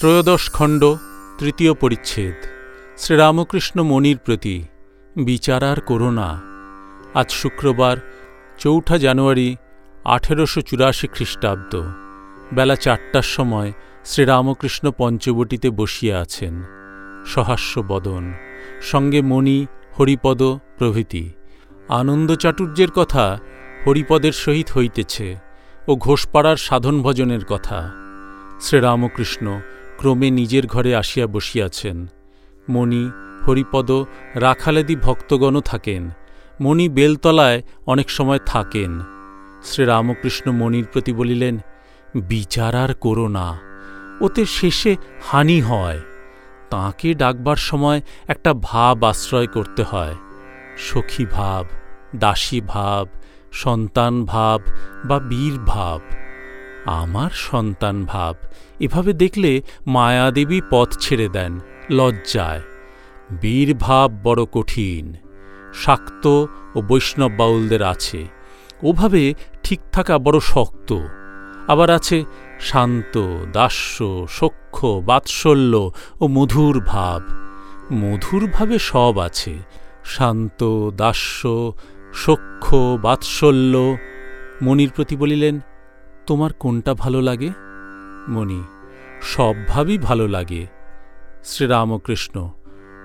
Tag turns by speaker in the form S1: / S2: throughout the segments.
S1: ত্রয়োদশ খণ্ড, তৃতীয় পরিচ্ছেদ। শ্রীরামকৃষ্ণ মণির প্রতি বিচার আর করোনা আজ শুক্রবার, চৌঠা জানুয়ারি, আঠেরোশো চুরাশি খ্রিস্টাব্দ। বেলা চারটার সময় শ্রীরামকৃষ্ণ পঞ্চবটিতে বসিয়া আছেন। সহাস্য বদন, সঙ্গে মণি, হরিপদ, প্রভৃতি। আনন্দ চাটুর্যের কথা হরিপদের সহিত হইতেছে ও ঘোষপাড়ার সাধন ভজনের কথা। শ্রীরামকৃষ্ণ ক্রমে নিজের ঘরে আসিয়া বসিয়াছেন। মণি, হরিপদ, রাখালেদি ভক্তগণও থাকেন। মণি বেলতলায় অনেক সময় থাকেন। শ্রীরামকৃষ্ণ মণির প্রতি বলিলেন, বিচার আর করো না। ওতে শেষে হানি হয়। তাঁকে ডাকবার সময় একটা ভাব আশ্রয় করতে হয়। সখী ভাব, দাসী ভাব, সন্তান ভাব বা বীর ভাব। আমার সন্তান ভাব। এভাবে দেখলে মায়াদেবী পথ ছেড়ে দেন, লজ্জায়। বীর ভাব বড় কঠিন। শাক্ত ও বৈষ্ণব বাউলদের আছে। ওভাবে ঠিক থাকা বড় শক্ত। আবার আছে শান্ত, দাস্য সখ্য বাৎসল্য ও মধুর ভাব। মধুর ভাবে সব আছে। শান্ত, দাস্য সখ্য বাৎসল্য। মনির প্রতি বলিলেন তোমার কোনটা ভালো লাগে? মণি সব ভাবই ভালো লাগে। শ্রীরামকৃষ্ণ,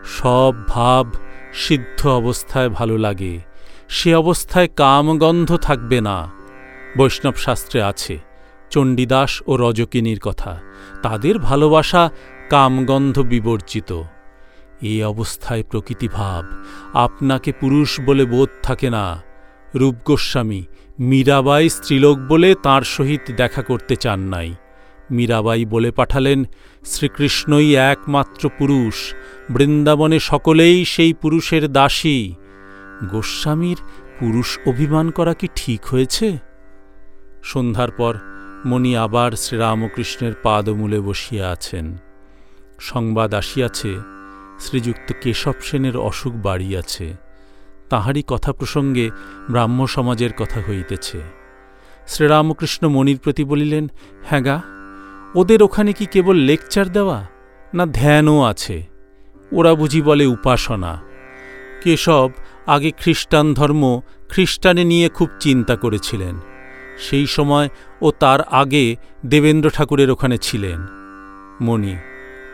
S1: সব ভাব সিদ্ধ অবস্থায় ভালো লাগে। সে অবস্থায় কামগন্ধ থাকবে না। বৈষ্ণব শাস্ত্রে আছে, চণ্ডীদাস ও রজকিনীর কথা। তাদের ভালোবাসা কামগন্ধ বিবর্জিত। এই অবস্থায় প্রকৃতিভাব আপনাকে পুরুষ বলে বোধ থাকে না। রূপগোস্বামী মীরাবাই স্ত্রীলোক বলে তার সহিত দেখা করতে চান নাই। মীরাবাই বলে পাঠালেন, শ্রীকৃষ্ণই একমাত্র পুরুষ, বৃন্দাবনে সকলেই সেই পুরুষের দাসী। গোস্বামীর পুরুষ অভিমান করা কি ঠিক হয়েছে? সন্ধ্যার পর মণি আবার শ্রীরামকৃষ্ণের পাদমূলে বসিয়া আছেন। সংবাদ আসিয়াছে, শ্রীযুক্ত কেশব সেনের অসুখ বাড়িয়াছে। তাহারই কথা প্রসঙ্গে ব্রাহ্ম সমাজের কথা হইতেছে। শ্রীরামকৃষ্ণ মণির প্রতি বলিলেন হ্যাঁ ওদের ওখানে কি কেবল লেকচার দেওয়া না ধ্যানও আছে? ওরা বুঝি বলে উপাসনা। কেশব আগে খ্রিস্টান ধর্ম খ্রিস্টানে নিয়ে খুব চিন্তা করেছিলেন। সেই সময় ও তার আগে দেবেন্দ্র ঠাকুরের ওখানে ছিলেন। মণি,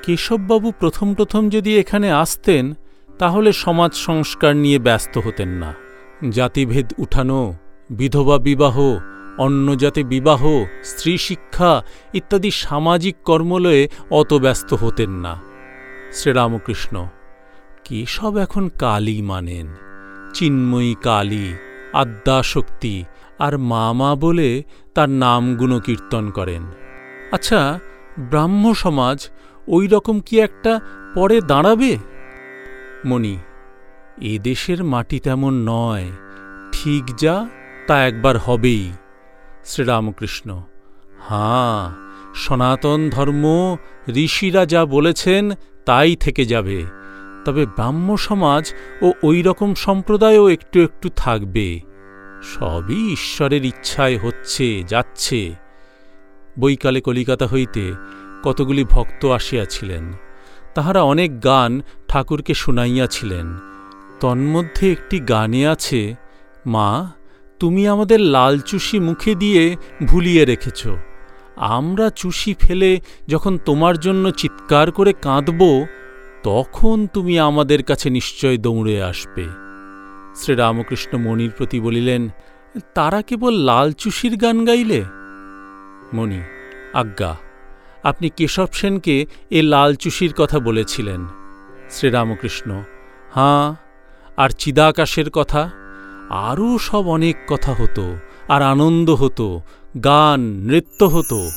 S1: কেশববাবু প্রথম প্রথম যদি এখানে আসতেন তাহলে সমাজ সংস্কার নিয়ে ব্যস্ত হতেন না। জাতিভেদ উঠানো, বিধবা বিবাহ, অন্য জাতি বিবাহ, স্ত্রী শিক্ষা ইত্যাদি সামাজিক কর্মলয়ে অত ব্যস্ত হতেন না। শ্রীরামকৃষ্ণ কেশব এখন কালী মানেন? চিন্ময়ী কালী, আদ্যাশক্তি আর মামা বলে তার নাম গুণকীর্তন করেন। আচ্ছা ব্রাহ্ম সমাজ ওই রকম কি একটা পরে দাঁড়াবে? মণি, এ দেশের মাটি তেমন নয়, ঠিক যা তা একবার হবেই। শ্রীরামকৃষ্ণ, হাঁ, সনাতন ধর্ম ঋষিরা যা বলেছেন তাই থেকে যাবে, তবে ব্রাহ্ম সমাজ ও ওই রকম সম্প্রদায়ও একটু একটু থাকবে। সবই ঈশ্বরের ইচ্ছায় হচ্ছে, যাচ্ছে। বৈকালে কলিকাতা হইতে কতগুলি ভক্ত আসিয়াছিলেন, তাহারা অনেক গান ঠাকুরকে শুনাইয়াছিলেন, তন্মধ্যে একটি গানে আছে, মা, তুমি আমাদের লাল চুষি মুখে দিয়ে ভুলিয়ে রেখেছ। আমরা চুষি ফেলে যখন তোমার জন্য চিৎকার করে কাঁদব, তখন তুমি আমাদের কাছে নিশ্চয় দৌড়ে আসবে শ্রীরামকৃষ্ণ মণির প্রতি বলিলেন, তারা কেবল লাল চুষির গান গাইলে মণি, আজ্ঞা, আপনি কেশব সেনকে এ লাল চুষির কথা বলেছিলেন। শ্রীরামকৃষ্ণ। হাঁ, আর চিদাকাশের কথা? আরও সব অনেক কথা হতো, আর আনন্দ হতো, গান, নৃত্য হতো।